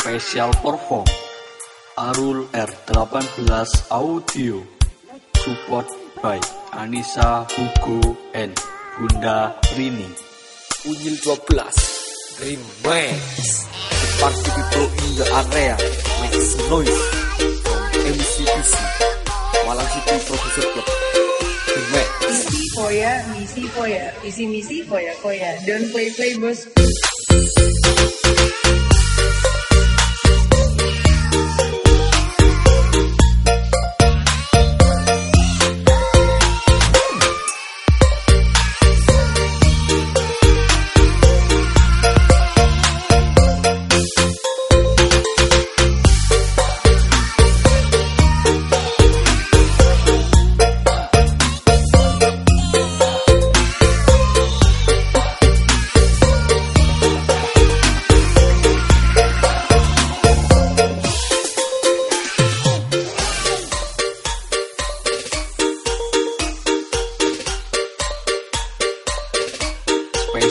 Special Perform. Arul R18 Audio. Support by Anissa Hugo and Bunda Rini. Unyil 12 Remix. The party people in the area Make some noise From MCPC Malang City Producer Club. Remix. Isi foya, misi foya, isi misi foya foya. Don't play play bos.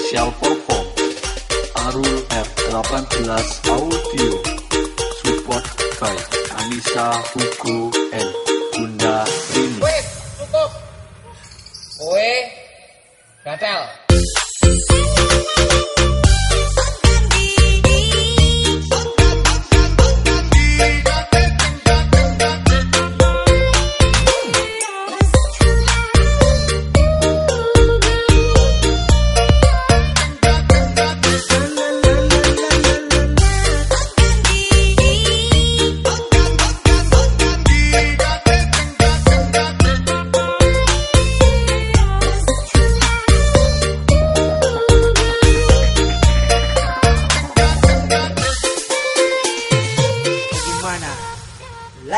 Special Perform Arul R18 Audio Support by Anissa Hugo and Bunda Rini Wes, tutup. Kowe gatel.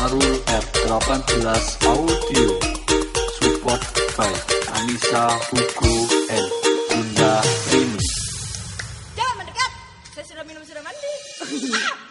baru F18 Audio. Support by Anissa Hugo and Bunda Rini. Jangan mendekat. Saya sudah minum sudah mandi.